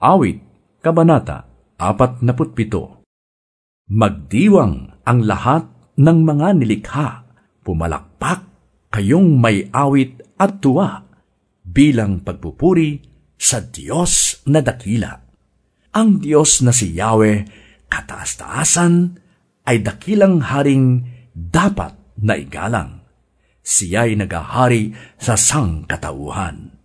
Awit, Kabanata 47 Magdiwang ang lahat ng mga nilikha, pumalakpak kayong may awit at tuwa bilang pagpupuri sa Diyos na dakila. Ang Diyos na si Yahweh, kataas-taasan, ay dakilang haring dapat na igalang. Siya'y nagahari sa sangkatauhan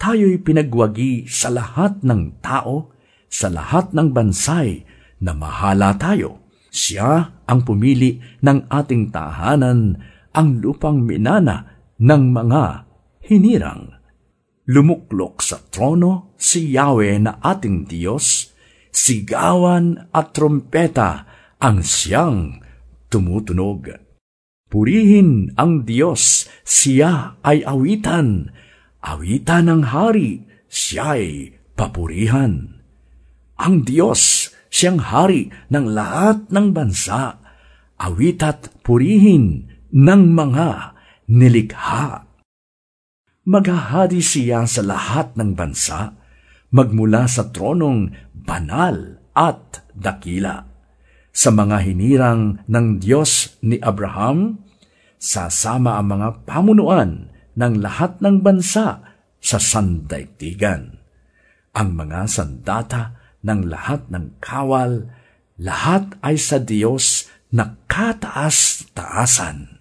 tayo'y pinagwagi sa lahat ng tao, sa lahat ng bansay na mahala tayo. Siya ang pumili ng ating tahanan, ang lupang minana ng mga hinirang. Lumuklok sa trono si Yahweh na ating Diyos, sigawan at trompeta ang siyang tumutunog. Purihin ang Diyos, siya ay awitan, awitan ng hari, siya'y papurihan. Ang Diyos, siyang hari ng lahat ng bansa, awita't purihin ng mga nilikha. Maghahari siya sa lahat ng bansa, magmula sa tronong banal at dakila. Sa mga hinirang ng Diyos ni Abraham, sasama ang mga pamunuan ng lahat ng bansa sa sandaigdigan. Ang mga sandata ng lahat ng kawal, lahat ay sa Diyos na kataas-taasan.